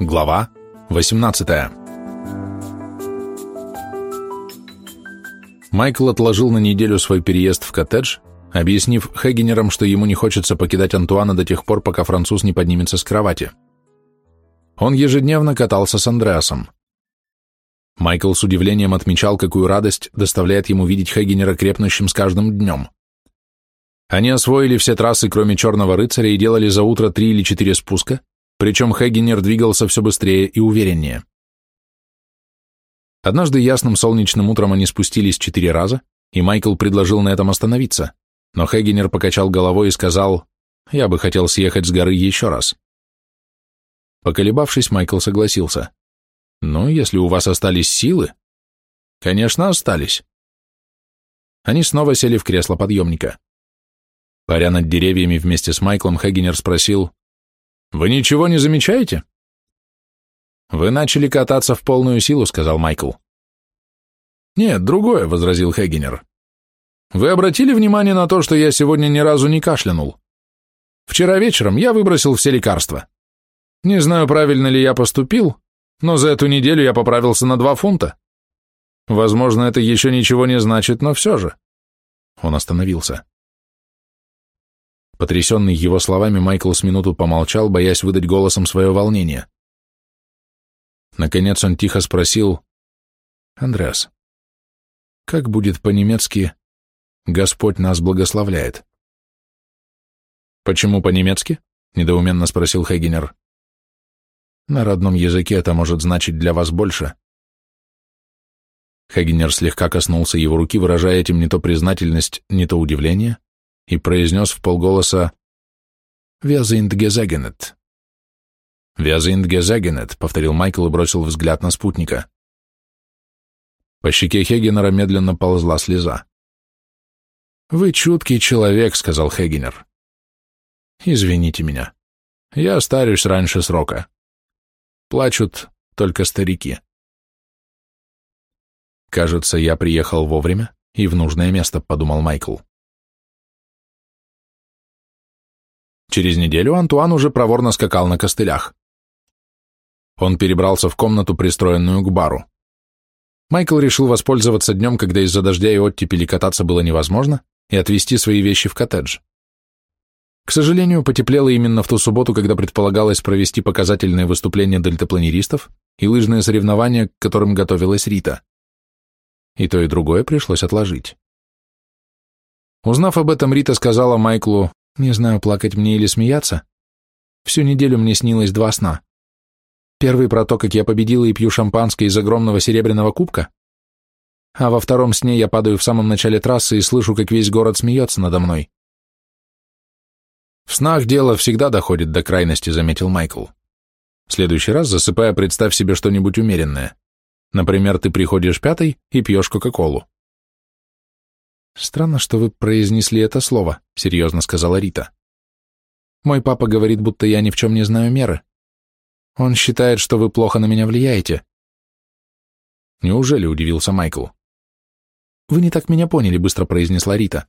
Глава 18 Майкл отложил на неделю свой переезд в коттедж, объяснив Хегенерам, что ему не хочется покидать Антуана до тех пор, пока француз не поднимется с кровати. Он ежедневно катался с Андреасом. Майкл с удивлением отмечал, какую радость доставляет ему видеть Хегенера крепнущим с каждым днем. Они освоили все трассы, кроме Черного рыцаря, и делали за утро три или четыре спуска, причем Хегенер двигался все быстрее и увереннее. Однажды ясным солнечным утром они спустились четыре раза, и Майкл предложил на этом остановиться, но Хегенер покачал головой и сказал, «Я бы хотел съехать с горы еще раз». Поколебавшись, Майкл согласился. «Ну, если у вас остались силы...» «Конечно, остались». Они снова сели в кресло подъемника. Паря над деревьями вместе с Майклом, Хегенер спросил, «Вы ничего не замечаете?» «Вы начали кататься в полную силу», — сказал Майкл. «Нет, другое», — возразил Хегенер. «Вы обратили внимание на то, что я сегодня ни разу не кашлянул? Вчера вечером я выбросил все лекарства. Не знаю, правильно ли я поступил, но за эту неделю я поправился на два фунта. Возможно, это еще ничего не значит, но все же. Он остановился. Потрясенный его словами, Майкл с минуту помолчал, боясь выдать голосом свое волнение. Наконец он тихо спросил, «Андреас, как будет по-немецки «Господь нас благословляет»?» «Почему по-немецки?» — недоуменно спросил Хегенер. На родном языке это может значить для вас больше. Хагенер слегка коснулся его руки, выражая этим не то признательность, не то удивление, и произнес в полголоса «Wir sind gesegnet». «Wir sind gesegnet», — повторил Майкл и бросил взгляд на спутника. По щеке Хегенера медленно ползла слеза. «Вы чуткий человек», — сказал Хегенер. «Извините меня. Я старюсь раньше срока. Плачут только старики. Кажется, я приехал вовремя и в нужное место, подумал Майкл. Через неделю Антуан уже проворно скакал на костылях. Он перебрался в комнату, пристроенную к бару. Майкл решил воспользоваться днем, когда из-за дождя и оттепели кататься было невозможно, и отвезти свои вещи в коттедж. К сожалению, потеплело именно в ту субботу, когда предполагалось провести показательные выступления дельтапланеристов и лыжные соревнования, к которым готовилась Рита. И то, и другое пришлось отложить. Узнав об этом, Рита сказала Майклу, «Не знаю, плакать мне или смеяться. Всю неделю мне снилось два сна. Первый про то, как я победила и пью шампанское из огромного серебряного кубка, а во втором сне я падаю в самом начале трассы и слышу, как весь город смеется надо мной. В снах дело всегда доходит до крайности, заметил Майкл. В следующий раз, засыпая, представь себе что-нибудь умеренное. Например, ты приходишь пятой и пьешь Кока-Колу. Странно, что вы произнесли это слово, серьезно сказала Рита. Мой папа говорит, будто я ни в чем не знаю меры. Он считает, что вы плохо на меня влияете. Неужели, удивился Майкл. Вы не так меня поняли, быстро произнесла Рита.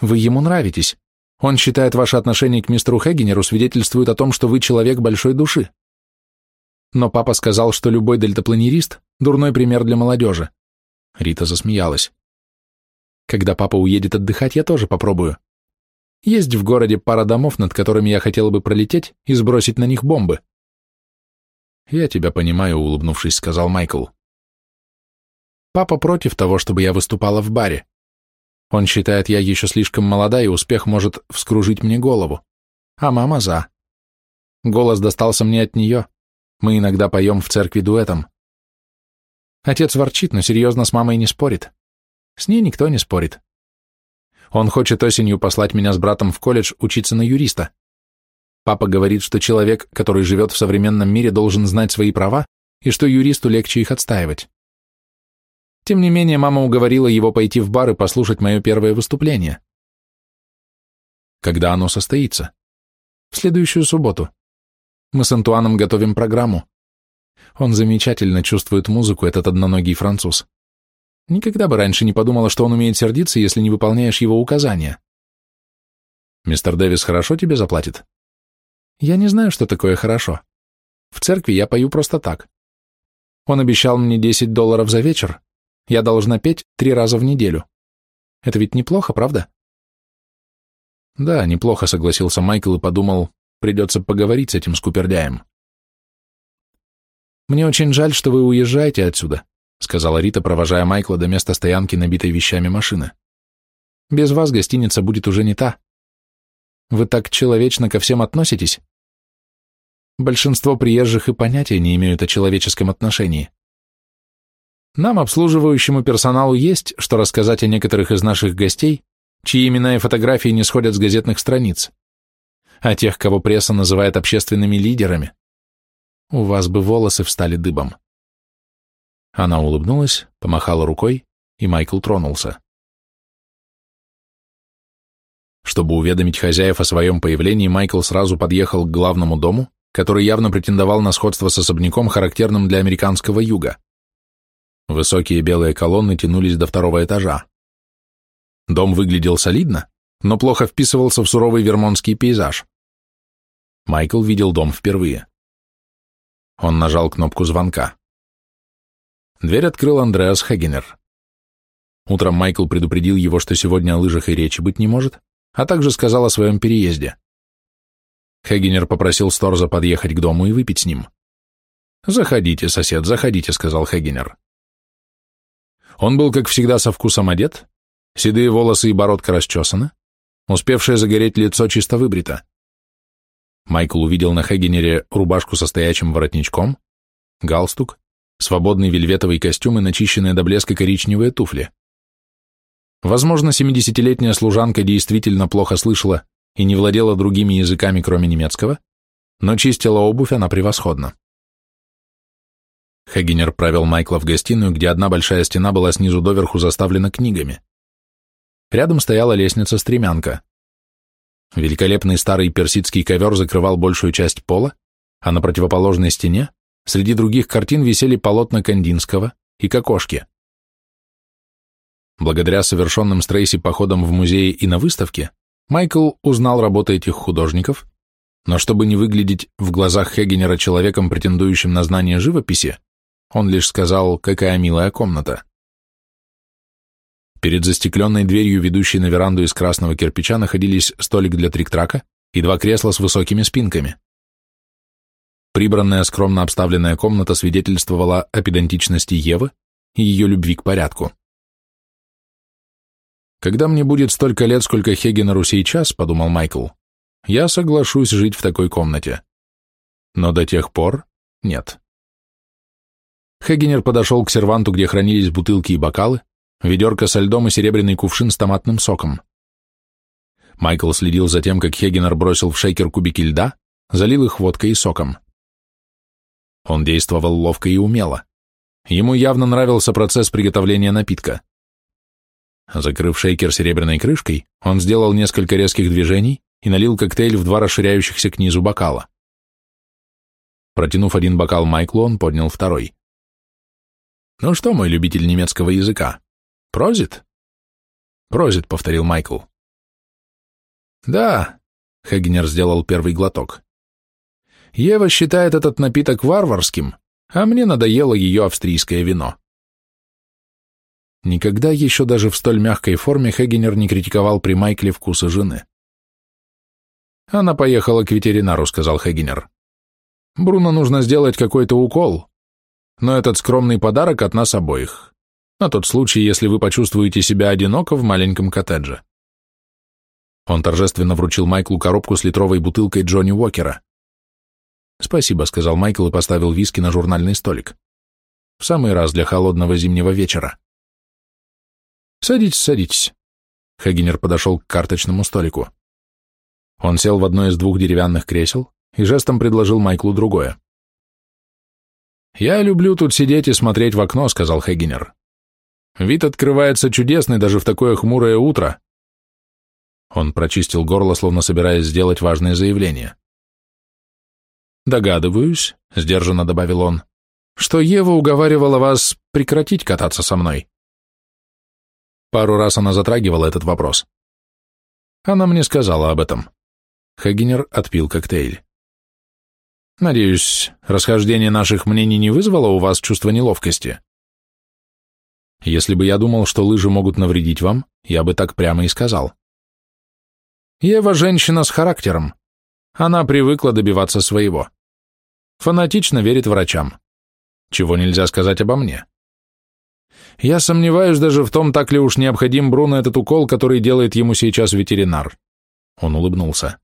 Вы ему нравитесь, он считает ваше отношение к мистеру Хегенеру свидетельствует о том, что вы человек большой души. Но папа сказал, что любой дельтапланерист – дурной пример для молодежи. Рита засмеялась. Когда папа уедет отдыхать, я тоже попробую. Есть в городе пара домов, над которыми я хотела бы пролететь и сбросить на них бомбы. Я тебя понимаю, улыбнувшись, сказал Майкл. Папа против того, чтобы я выступала в баре. Он считает, я еще слишком молода, и успех может вскружить мне голову. А мама за. Голос достался мне от нее. Мы иногда поем в церкви дуэтом. Отец ворчит, но серьезно с мамой не спорит. С ней никто не спорит. Он хочет осенью послать меня с братом в колледж учиться на юриста. Папа говорит, что человек, который живет в современном мире, должен знать свои права, и что юристу легче их отстаивать. Тем не менее, мама уговорила его пойти в бар и послушать мое первое выступление. Когда оно состоится? В следующую субботу. Мы с Антуаном готовим программу. Он замечательно чувствует музыку, этот одноногий француз. Никогда бы раньше не подумала, что он умеет сердиться, если не выполняешь его указания. Мистер Дэвис хорошо тебе заплатит? Я не знаю, что такое хорошо. В церкви я пою просто так. Он обещал мне 10 долларов за вечер. Я должна петь три раза в неделю. Это ведь неплохо, правда? Да, неплохо, согласился Майкл и подумал, придется поговорить с этим скупердяем. Мне очень жаль, что вы уезжаете отсюда, сказала Рита, провожая Майкла до места стоянки, набитой вещами машины. Без вас гостиница будет уже не та. Вы так человечно ко всем относитесь? Большинство приезжих и понятия не имеют о человеческом отношении. Нам, обслуживающему персоналу, есть, что рассказать о некоторых из наших гостей, чьи имена и фотографии не сходят с газетных страниц, о тех, кого пресса называет общественными лидерами. У вас бы волосы встали дыбом. Она улыбнулась, помахала рукой, и Майкл тронулся. Чтобы уведомить хозяев о своем появлении, Майкл сразу подъехал к главному дому, который явно претендовал на сходство с особняком, характерным для американского юга. Высокие белые колонны тянулись до второго этажа. Дом выглядел солидно, но плохо вписывался в суровый вермонтский пейзаж. Майкл видел дом впервые. Он нажал кнопку звонка. Дверь открыл Андреас Хегенер. Утром Майкл предупредил его, что сегодня о лыжах и речи быть не может, а также сказал о своем переезде. Хегенер попросил Сторза подъехать к дому и выпить с ним. «Заходите, сосед, заходите», — сказал Хегенер. Он был, как всегда, со вкусом одет, седые волосы и бородка расчесаны, успевшее загореть лицо чисто выбрито. Майкл увидел на Хегенере рубашку со стоячим воротничком, галстук, свободный вельветовый костюм и начищенные до блеска коричневые туфли. Возможно, семидесятилетняя служанка действительно плохо слышала и не владела другими языками, кроме немецкого, но чистила обувь она превосходно. Хагенер провел Майкла в гостиную, где одна большая стена была снизу доверху заставлена книгами. Рядом стояла лестница-стремянка. Великолепный старый персидский ковер закрывал большую часть пола, а на противоположной стене среди других картин висели полотна Кандинского и Кокошки. Благодаря совершенным с Трейси походам в музее и на выставке, Майкл узнал работы этих художников, но чтобы не выглядеть в глазах Хегенера человеком, претендующим на знание живописи, он лишь сказал, какая милая комната. Перед застекленной дверью, ведущей на веранду из красного кирпича, находились столик для трик-трака и два кресла с высокими спинками. Прибранная, скромно обставленная комната свидетельствовала о педантичности Евы и ее любви к порядку. «Когда мне будет столько лет, сколько Хегенеру сейчас», — подумал Майкл, — «я соглашусь жить в такой комнате. Но до тех пор нет». Хегенер подошел к серванту, где хранились бутылки и бокалы, ведерко со льдом и серебряный кувшин с томатным соком. Майкл следил за тем, как Хегенер бросил в шейкер кубики льда, залил их водкой и соком. Он действовал ловко и умело. Ему явно нравился процесс приготовления напитка. Закрыв шейкер серебряной крышкой, он сделал несколько резких движений и налил коктейль в два расширяющихся к низу бокала. Протянув один бокал Майклу, он поднял второй. «Ну что, мой любитель немецкого языка, прозит?» «Прозит», — повторил Майкл. «Да», — Хегнер сделал первый глоток. «Ева считает этот напиток варварским, а мне надоело ее австрийское вино». Никогда еще даже в столь мягкой форме Хегенер не критиковал при Майкле вкуса жены. «Она поехала к ветеринару», — сказал Хегенер. «Бруно нужно сделать какой-то укол, но этот скромный подарок от нас обоих, на тот случай, если вы почувствуете себя одиноко в маленьком коттедже. Он торжественно вручил Майклу коробку с литровой бутылкой Джонни Уокера. «Спасибо», — сказал Майкл и поставил виски на журнальный столик. «В самый раз для холодного зимнего вечера». «Садитесь, садитесь». Хагенер подошел к карточному столику. Он сел в одно из двух деревянных кресел и жестом предложил Майклу другое. «Я люблю тут сидеть и смотреть в окно», — сказал Хегенер. «Вид открывается чудесный даже в такое хмурое утро». Он прочистил горло, словно собираясь сделать важное заявление. «Догадываюсь», — сдержанно добавил он, — «что Ева уговаривала вас прекратить кататься со мной». Пару раз она затрагивала этот вопрос. Она мне сказала об этом. Хагенер отпил коктейль. Надеюсь, расхождение наших мнений не вызвало у вас чувство неловкости? Если бы я думал, что лыжи могут навредить вам, я бы так прямо и сказал. Ева женщина с характером. Она привыкла добиваться своего. Фанатично верит врачам. Чего нельзя сказать обо мне. Я сомневаюсь даже в том, так ли уж необходим Бруно этот укол, который делает ему сейчас ветеринар. Он улыбнулся.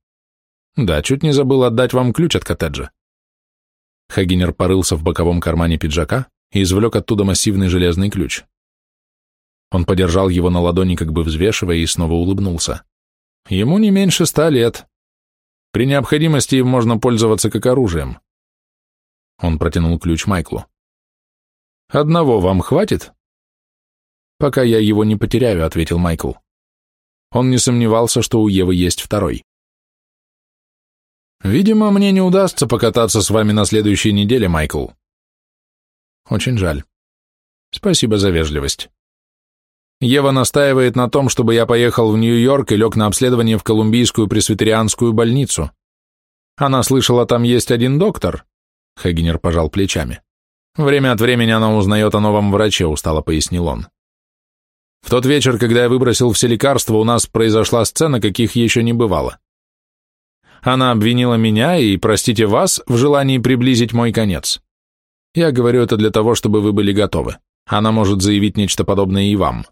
Да, чуть не забыл отдать вам ключ от коттеджа. Хагинер порылся в боковом кармане пиджака и извлек оттуда массивный железный ключ. Он подержал его на ладони, как бы взвешивая, и снова улыбнулся. Ему не меньше ста лет. При необходимости им можно пользоваться как оружием. Он протянул ключ Майклу. «Одного вам хватит?» «Пока я его не потеряю», — ответил Майкл. Он не сомневался, что у Евы есть второй. «Видимо, мне не удастся покататься с вами на следующей неделе, Майкл». «Очень жаль. Спасибо за вежливость». Ева настаивает на том, чтобы я поехал в Нью-Йорк и лег на обследование в Колумбийскую пресвитерианскую больницу. Она слышала, там есть один доктор. Хагенер пожал плечами. Время от времени она узнает о новом враче, устало пояснил он. В тот вечер, когда я выбросил все лекарства, у нас произошла сцена, каких еще не бывало. Она обвинила меня и, простите вас, в желании приблизить мой конец. Я говорю это для того, чтобы вы были готовы. Она может заявить нечто подобное и вам.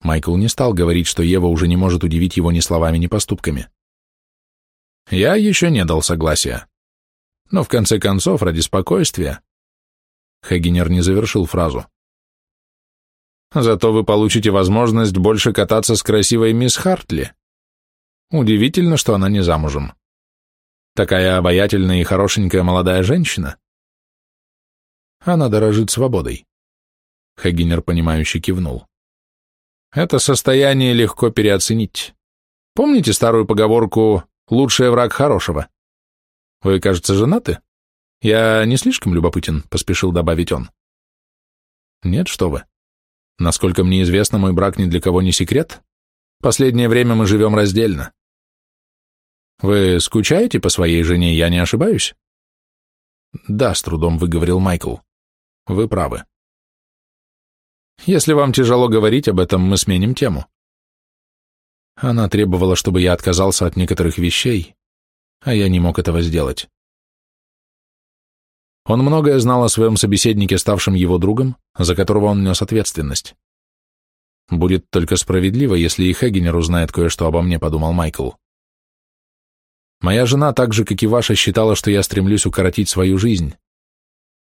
Майкл не стал говорить, что Ева уже не может удивить его ни словами, ни поступками. Я еще не дал согласия. Но в конце концов, ради спокойствия... Хагенер не завершил фразу. Зато вы получите возможность больше кататься с красивой мисс Хартли. Удивительно, что она не замужем. Такая обаятельная и хорошенькая молодая женщина. Она дорожит свободой. Хагенер, понимающе кивнул. Это состояние легко переоценить. Помните старую поговорку «лучший враг хорошего»? Вы, кажется, женаты? Я не слишком любопытен, поспешил добавить он. Нет, что вы. Насколько мне известно, мой брак ни для кого не секрет. Последнее время мы живем раздельно. Вы скучаете по своей жене, я не ошибаюсь? Да, с трудом выговорил Майкл. Вы правы. Если вам тяжело говорить об этом, мы сменим тему. Она требовала, чтобы я отказался от некоторых вещей, а я не мог этого сделать. Он многое знал о своем собеседнике, ставшем его другом, за которого он нес ответственность. Будет только справедливо, если и Хегенер узнает кое-что обо мне, подумал Майкл. Моя жена, так же, как и ваша, считала, что я стремлюсь укоротить свою жизнь.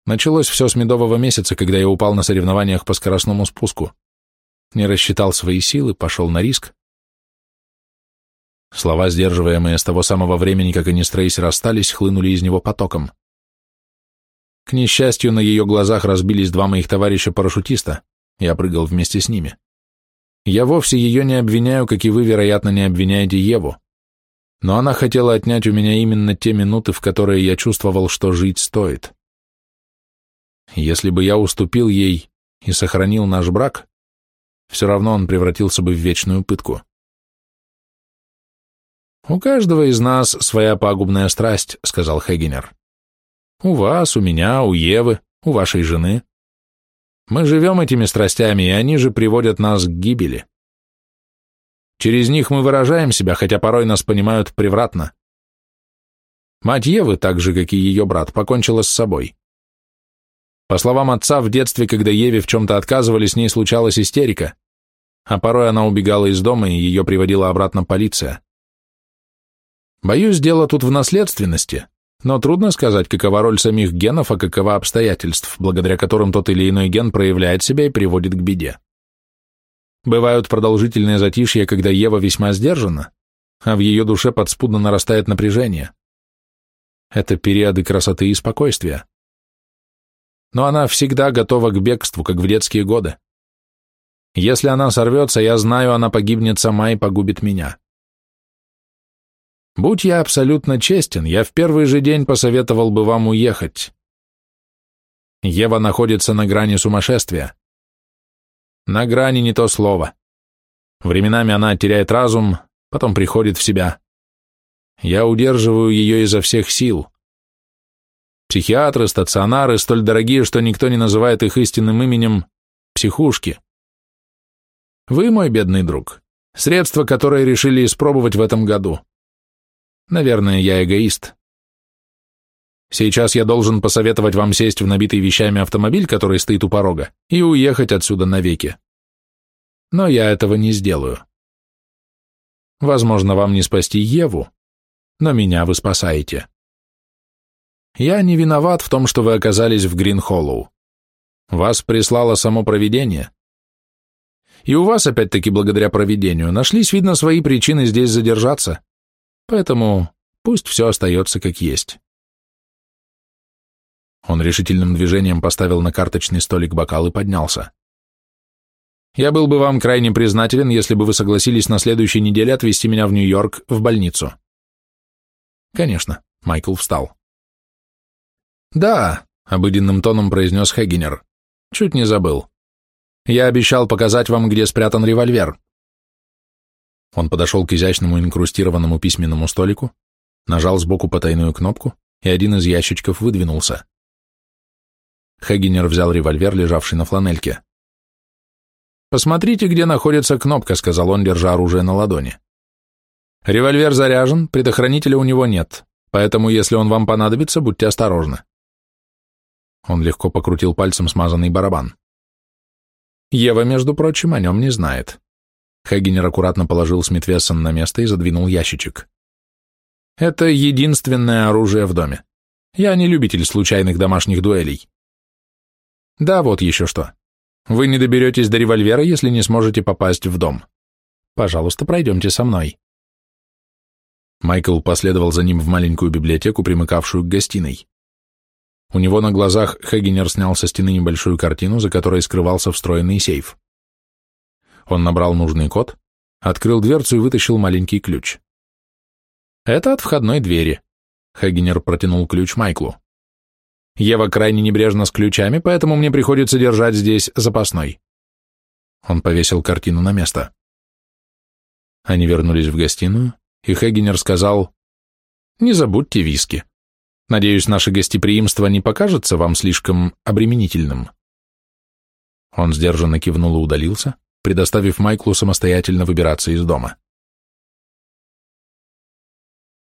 Началось все с медового месяца, когда я упал на соревнованиях по скоростному спуску. Не рассчитал свои силы, пошел на риск. Слова, сдерживаемые с того самого времени, как они с Трейси расстались, хлынули из него потоком. К несчастью, на ее глазах разбились два моих товарища-парашютиста. Я прыгал вместе с ними. Я вовсе ее не обвиняю, как и вы, вероятно, не обвиняете Еву. Но она хотела отнять у меня именно те минуты, в которые я чувствовал, что жить стоит. Если бы я уступил ей и сохранил наш брак, все равно он превратился бы в вечную пытку. «У каждого из нас своя пагубная страсть», — сказал Хегенер. «У вас, у меня, у Евы, у вашей жены. Мы живем этими страстями, и они же приводят нас к гибели. Через них мы выражаем себя, хотя порой нас понимают превратно. Мать Евы, так же, как и ее брат, покончила с собой. По словам отца, в детстве, когда Еве в чем-то отказывали, с ней случалась истерика, а порой она убегала из дома, и ее приводила обратно полиция. Боюсь, дело тут в наследственности, но трудно сказать, какова роль самих генов, а какова обстоятельств, благодаря которым тот или иной ген проявляет себя и приводит к беде. Бывают продолжительные затишья, когда Ева весьма сдержана, а в ее душе подспудно нарастает напряжение. Это периоды красоты и спокойствия но она всегда готова к бегству, как в детские годы. Если она сорвется, я знаю, она погибнет сама и погубит меня. Будь я абсолютно честен, я в первый же день посоветовал бы вам уехать. Ева находится на грани сумасшествия. На грани не то слово. Временами она теряет разум, потом приходит в себя. Я удерживаю ее изо всех сил. Психиатры, стационары, столь дорогие, что никто не называет их истинным именем психушки. Вы, мой бедный друг, средство, которое решили испробовать в этом году. Наверное, я эгоист. Сейчас я должен посоветовать вам сесть в набитый вещами автомобиль, который стоит у порога, и уехать отсюда навеки. Но я этого не сделаю. Возможно, вам не спасти Еву, но меня вы спасаете. Я не виноват в том, что вы оказались в Гринхоллоу. Вас прислало само провидение. И у вас, опять-таки, благодаря провидению, нашлись, видно, свои причины здесь задержаться. Поэтому пусть все остается как есть. Он решительным движением поставил на карточный столик бокал и поднялся. Я был бы вам крайне признателен, если бы вы согласились на следующей неделе отвезти меня в Нью-Йорк в больницу. Конечно, Майкл встал. «Да», — обыденным тоном произнес Хеггинер. «Чуть не забыл. Я обещал показать вам, где спрятан револьвер». Он подошел к изящному инкрустированному письменному столику, нажал сбоку потайную кнопку, и один из ящичков выдвинулся. Хеггинер взял револьвер, лежавший на фланельке. «Посмотрите, где находится кнопка», — сказал он, держа оружие на ладони. «Револьвер заряжен, предохранителя у него нет, поэтому, если он вам понадобится, будьте осторожны». Он легко покрутил пальцем смазанный барабан. Ева, между прочим, о нем не знает. Хагенер аккуратно положил Смитвессон на место и задвинул ящичек. Это единственное оружие в доме. Я не любитель случайных домашних дуэлей. Да, вот еще что. Вы не доберетесь до револьвера, если не сможете попасть в дом. Пожалуйста, пройдемте со мной. Майкл последовал за ним в маленькую библиотеку, примыкавшую к гостиной. У него на глазах Хегенер снял со стены небольшую картину, за которой скрывался встроенный сейф. Он набрал нужный код, открыл дверцу и вытащил маленький ключ. «Это от входной двери», — Хегенер протянул ключ Майклу. «Ева крайне небрежна с ключами, поэтому мне приходится держать здесь запасной». Он повесил картину на место. Они вернулись в гостиную, и Хегенер сказал, «Не забудьте виски». Надеюсь, наше гостеприимство не покажется вам слишком обременительным. Он сдержанно кивнул и удалился, предоставив Майклу самостоятельно выбираться из дома.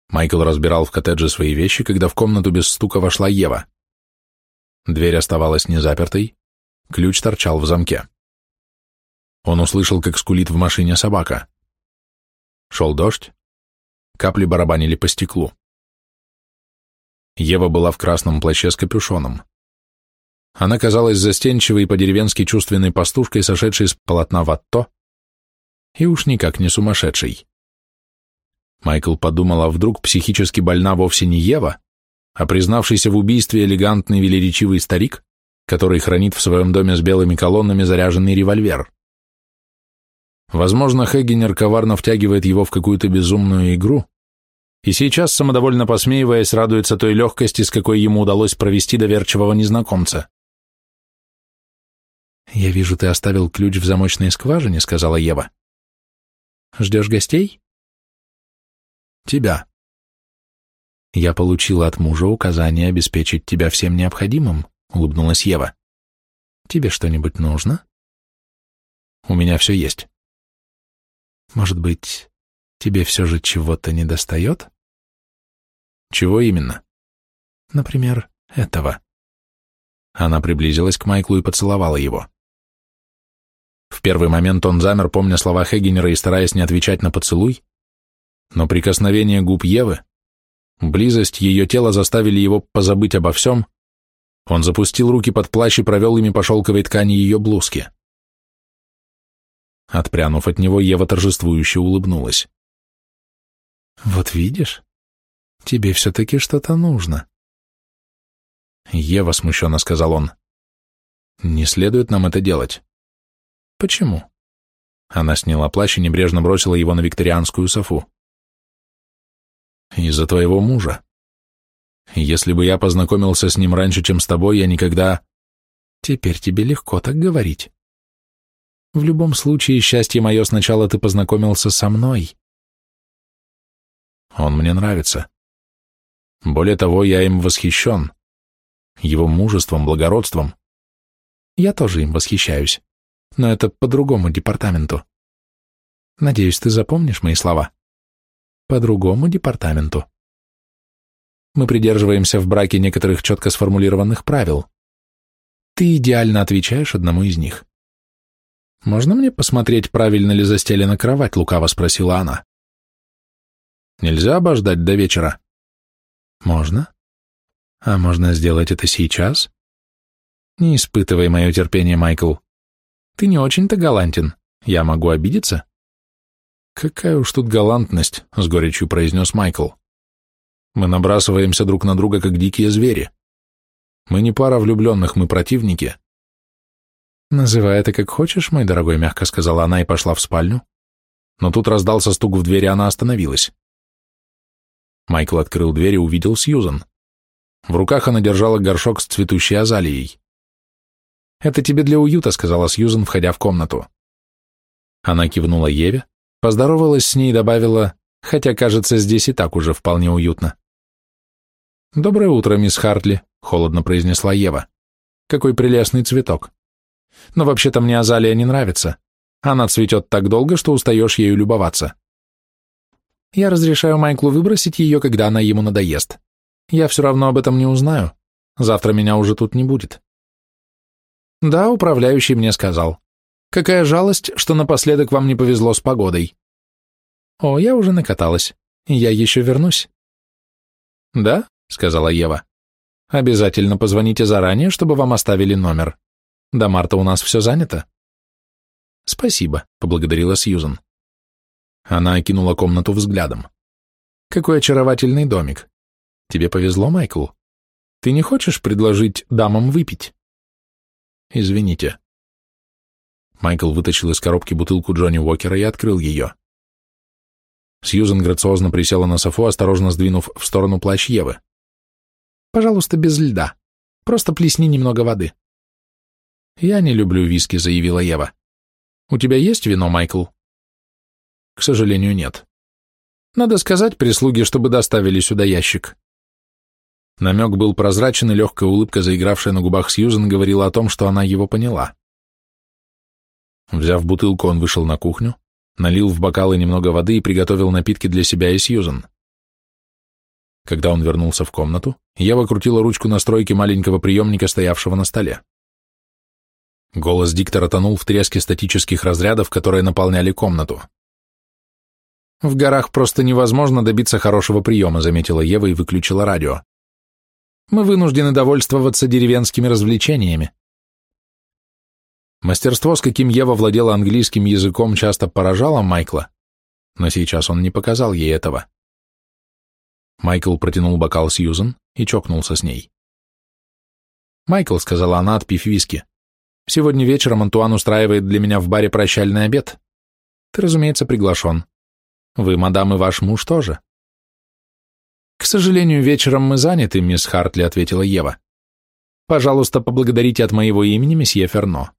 Майкл разбирал в коттедже свои вещи, когда в комнату без стука вошла Ева. Дверь оставалась незапертой, ключ торчал в замке. Он услышал, как скулит в машине собака. Шел дождь, капли барабанили по стеклу. Ева была в красном плаще с капюшоном. Она казалась застенчивой и по-деревенски чувственной пастушкой, сошедшей с полотна ватто, и уж никак не сумасшедшей. Майкл подумал, а вдруг психически больна вовсе не Ева, а признавшийся в убийстве элегантный велеречивый старик, который хранит в своем доме с белыми колоннами заряженный револьвер. Возможно, Хеггенер коварно втягивает его в какую-то безумную игру, и сейчас, самодовольно посмеиваясь, радуется той легкости, с какой ему удалось провести доверчивого незнакомца. «Я вижу, ты оставил ключ в замочной скважине», — сказала Ева. «Ждешь гостей?» «Тебя». «Я получила от мужа указание обеспечить тебя всем необходимым», — улыбнулась Ева. «Тебе что-нибудь нужно?» «У меня все есть». «Может быть, Тебе все же чего-то недостает? Чего именно? Например, этого. Она приблизилась к Майклу и поцеловала его. В первый момент он замер, помня слова Хегенера и стараясь не отвечать на поцелуй, но прикосновение губ Евы, близость ее тела заставили его позабыть обо всем, он запустил руки под плащ и провел ими по шелковой ткани ее блузки. Отпрянув от него, Ева торжествующе улыбнулась. Вот видишь, тебе все-таки что-то нужно. Ева, смущенно сказал он, не следует нам это делать. Почему? Она сняла плащ и небрежно бросила его на викторианскую софу. Из-за твоего мужа. Если бы я познакомился с ним раньше, чем с тобой, я никогда... Теперь тебе легко так говорить. В любом случае, счастье мое, сначала ты познакомился со мной. Он мне нравится. Более того, я им восхищен. Его мужеством, благородством. Я тоже им восхищаюсь. Но это по другому департаменту. Надеюсь, ты запомнишь мои слова. По другому департаменту. Мы придерживаемся в браке некоторых четко сформулированных правил. Ты идеально отвечаешь одному из них. «Можно мне посмотреть, правильно ли застелена кровать?» — лукаво спросила она. «Нельзя обождать до вечера?» «Можно. А можно сделать это сейчас?» «Не испытывай мое терпение, Майкл. Ты не очень-то галантен. Я могу обидеться?» «Какая уж тут галантность», — с горечью произнес Майкл. «Мы набрасываемся друг на друга, как дикие звери. Мы не пара влюбленных, мы противники». «Называй это как хочешь, мой дорогой», — мягко сказала она и пошла в спальню. Но тут раздался стук в дверь, и она остановилась. Майкл открыл дверь и увидел Сьюзан. В руках она держала горшок с цветущей азалией. «Это тебе для уюта», — сказала Сьюзан, входя в комнату. Она кивнула Еве, поздоровалась с ней и добавила, хотя, кажется, здесь и так уже вполне уютно. «Доброе утро, мисс Хартли», — холодно произнесла Ева. «Какой прелестный цветок. Но вообще-то мне азалия не нравится. Она цветет так долго, что устаешь ею любоваться. Я разрешаю Майклу выбросить ее, когда она ему надоест. Я все равно об этом не узнаю. Завтра меня уже тут не будет. Да, управляющий мне сказал. Какая жалость, что напоследок вам не повезло с погодой. О, я уже накаталась. Я еще вернусь. Да, сказала Ева. Обязательно позвоните заранее, чтобы вам оставили номер. До марта у нас все занято. Спасибо, поблагодарила Сьюзан. Она окинула комнату взглядом. Какой очаровательный домик. Тебе повезло, Майкл. Ты не хочешь предложить дамам выпить? Извините. Майкл вытащил из коробки бутылку Джонни Уокера и открыл ее. Сьюзен грациозно присела на софу, осторожно сдвинув в сторону плащ Евы. «Пожалуйста, без льда. Просто плесни немного воды». «Я не люблю виски», — заявила Ева. «У тебя есть вино, Майкл?» «К сожалению, нет. Надо сказать прислуге, чтобы доставили сюда ящик». Намек был прозрачен, и легкая улыбка, заигравшая на губах Сьюзен, говорила о том, что она его поняла. Взяв бутылку, он вышел на кухню, налил в бокалы немного воды и приготовил напитки для себя и Сьюзен. Когда он вернулся в комнату, Ева крутила ручку настройки маленького приемника, стоявшего на столе. Голос диктора тонул в треске статических разрядов, которые наполняли комнату. «В горах просто невозможно добиться хорошего приема», заметила Ева и выключила радио. «Мы вынуждены довольствоваться деревенскими развлечениями». Мастерство, с каким Ева владела английским языком, часто поражало Майкла, но сейчас он не показал ей этого. Майкл протянул бокал Сьюзен и чокнулся с ней. «Майкл», — сказала она, отпив виски, Сегодня вечером Антуан устраивает для меня в баре прощальный обед. Ты, разумеется, приглашен. Вы, мадам, и ваш муж тоже. К сожалению, вечером мы заняты, мисс Хартли, ответила Ева. Пожалуйста, поблагодарите от моего имени месье Ферно.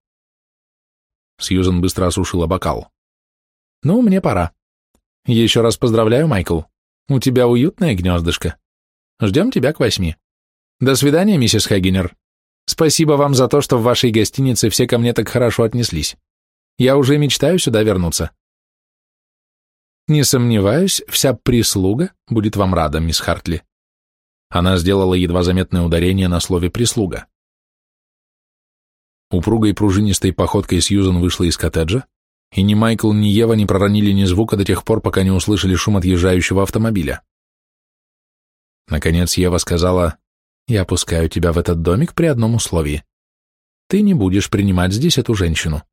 Сьюзен быстро осушила бокал. Ну, мне пора. Еще раз поздравляю, Майкл. У тебя уютное гнездышко. Ждем тебя к восьми. До свидания, миссис Хагенер. Спасибо вам за то, что в вашей гостинице все ко мне так хорошо отнеслись. Я уже мечтаю сюда вернуться. Не сомневаюсь, вся прислуга будет вам рада, мисс Хартли. Она сделала едва заметное ударение на слове «прислуга». Упругой пружинистой походкой Сьюзан вышла из коттеджа, и ни Майкл, ни Ева не проронили ни звука до тех пор, пока не услышали шум отъезжающего автомобиля. Наконец Ева сказала я опускаю тебя в этот домик при одном условии. Ты не будешь принимать здесь эту женщину.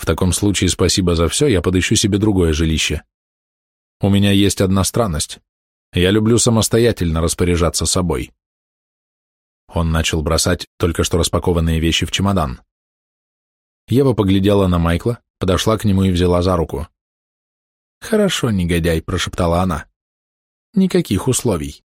В таком случае спасибо за все, я подыщу себе другое жилище. У меня есть одна странность. Я люблю самостоятельно распоряжаться собой. Он начал бросать только что распакованные вещи в чемодан. Ева поглядела на Майкла, подошла к нему и взяла за руку. «Хорошо, негодяй», — прошептала она. «Никаких условий.